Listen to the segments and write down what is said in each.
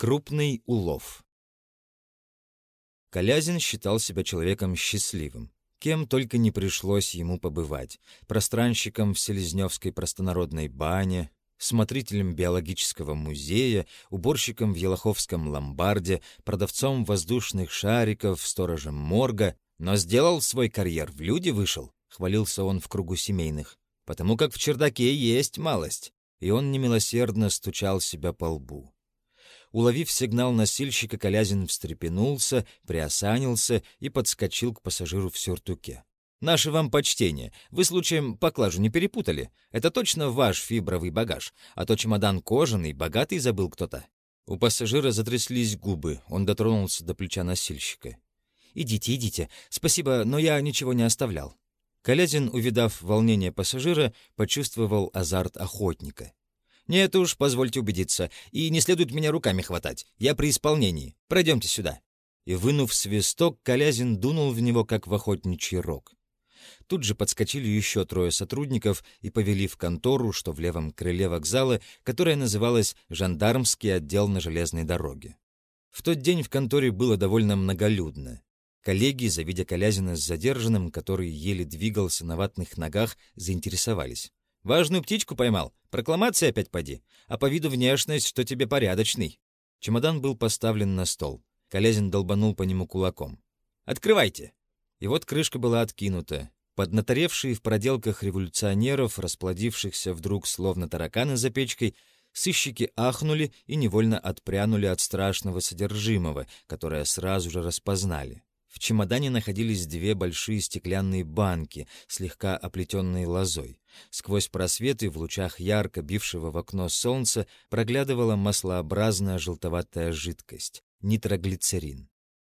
Крупный улов. Колязин считал себя человеком счастливым. Кем только не пришлось ему побывать. Пространщиком в Селезневской простонародной бане, смотрителем биологического музея, уборщиком в Елоховском ломбарде, продавцом воздушных шариков, сторожем морга, но сделал свой карьер, в люди вышел, хвалился он в кругу семейных, потому как в чердаке есть малость, и он немилосердно стучал себя по лбу. Уловив сигнал носильщика, Колязин встрепенулся, приосанился и подскочил к пассажиру в сюртуке. «Наше вам почтение. Вы случаем поклажу не перепутали? Это точно ваш фибровый багаж, а то чемодан кожаный, богатый забыл кто-то». У пассажира затряслись губы, он дотронулся до плеча носильщика. «Идите, идите. Спасибо, но я ничего не оставлял». Колязин, увидав волнение пассажира, почувствовал азарт охотника. «Нет уж, позвольте убедиться. И не следует меня руками хватать. Я при исполнении. Пройдемте сюда». И, вынув свисток, Колязин дунул в него, как в охотничий рог. Тут же подскочили еще трое сотрудников и повели в контору, что в левом крыле вокзала, которая называлась «Жандармский отдел на железной дороге». В тот день в конторе было довольно многолюдно. Коллеги, завидя Колязина с задержанным, который еле двигался на ватных ногах, заинтересовались. Важную птичку поймал. Прокламация опять поди. А по виду внешность, что тебе порядочный. Чемодан был поставлен на стол. Колязин долбанул по нему кулаком. «Открывайте!» И вот крышка была откинута. Поднаторевшие в проделках революционеров, расплодившихся вдруг словно тараканы за печкой, сыщики ахнули и невольно отпрянули от страшного содержимого, которое сразу же распознали. В чемодане находились две большие стеклянные банки, слегка оплетенные лозой. Сквозь просветы в лучах ярко бившего в окно солнца проглядывала маслообразная желтоватая жидкость — нитроглицерин.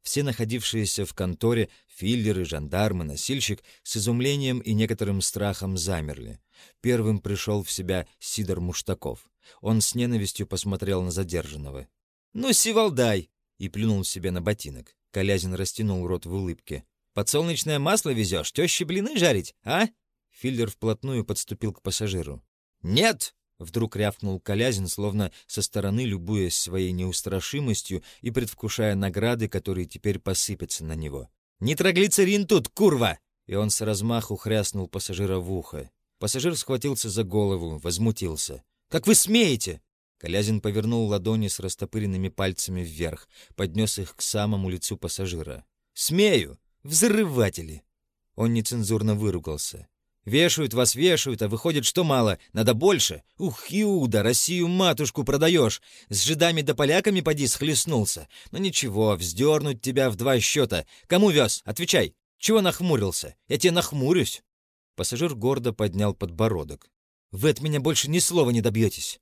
Все находившиеся в конторе, филлеры, жандармы, носильщик, с изумлением и некоторым страхом замерли. Первым пришел в себя Сидор Муштаков. Он с ненавистью посмотрел на задержанного. «Ну, сивалдай!» и плюнул себе на ботинок. Колязин растянул рот в улыбке. «Подсолнечное масло везешь? Тещи блины жарить, а?» Филлер вплотную подступил к пассажиру. «Нет!» — вдруг рявкнул Колязин, словно со стороны любуясь своей неустрашимостью и предвкушая награды, которые теперь посыпятся на него. «Нитроглицерин тут, курва!» И он с размаху хряснул пассажира в ухо. Пассажир схватился за голову, возмутился. «Как вы смеете?» Колязин повернул ладони с растопыренными пальцами вверх, поднес их к самому лицу пассажира. «Смею! Взрыватели!» Он нецензурно выругался. «Вешают вас, вешают, а выходит, что мало, надо больше. Ух, Иуда, Россию-матушку продаешь! С жидами да поляками поди схлестнулся. Но ну ничего, вздернуть тебя в два счета. Кому вез? Отвечай! Чего нахмурился? Я тебе нахмурюсь!» Пассажир гордо поднял подбородок. «Вы от меня больше ни слова не добьетесь!»